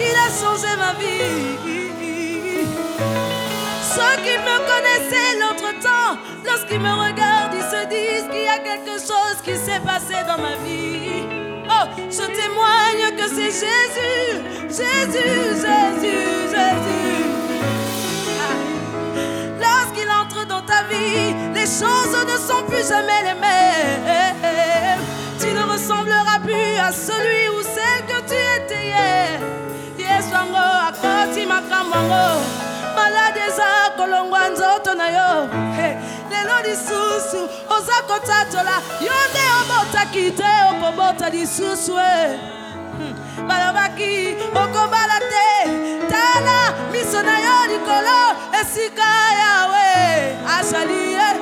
il a changé ma vie. Ceux qui me connaissaient l'autre temps, lorsqu'ils me regardent, ils se disent qu'il y a quelque chose qui s'est passé dans ma vie. Je témoigne que c'est Jésus, Jésus, Jésus, Jésus. Lorsqu'il entre dans ta vie, les choses ne sont plus jamais les mêmes. Tu ne ressembleras plus à celui ou celle que tu étais hier. Yeswango, akoti makamango. malade eza kolongwa lelo lisusu oza kotatola yo nde obotaki te okobota lisusu e eh. Hmm, tala miso na yo likolo esika yawe azali ye eh.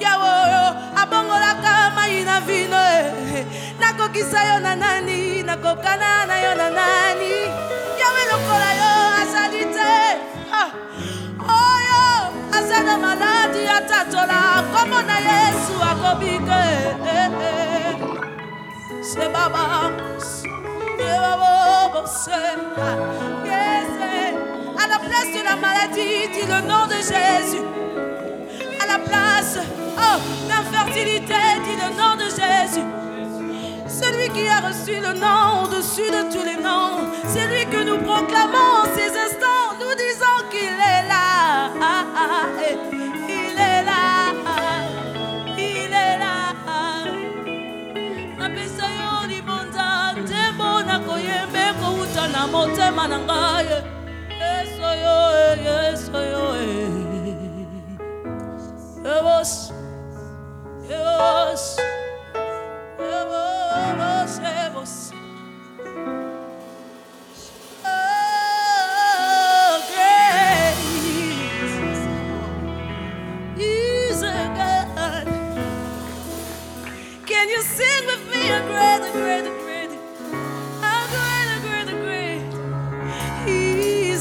yawe oyo abongolaka mai na vino e nakokisa yo na nani nakokana na yo na nani. Yawe lokola yo na maladi atatola kombo na yesu akobike se baba À la place de la maladie, dis le nom de Jésus. À la place oh, d'infertilité, dis le nom de Jésus. Celui qui a reçu le nom au-dessus de tous les noms, c'est lui que nous proclamons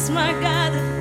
esmagada.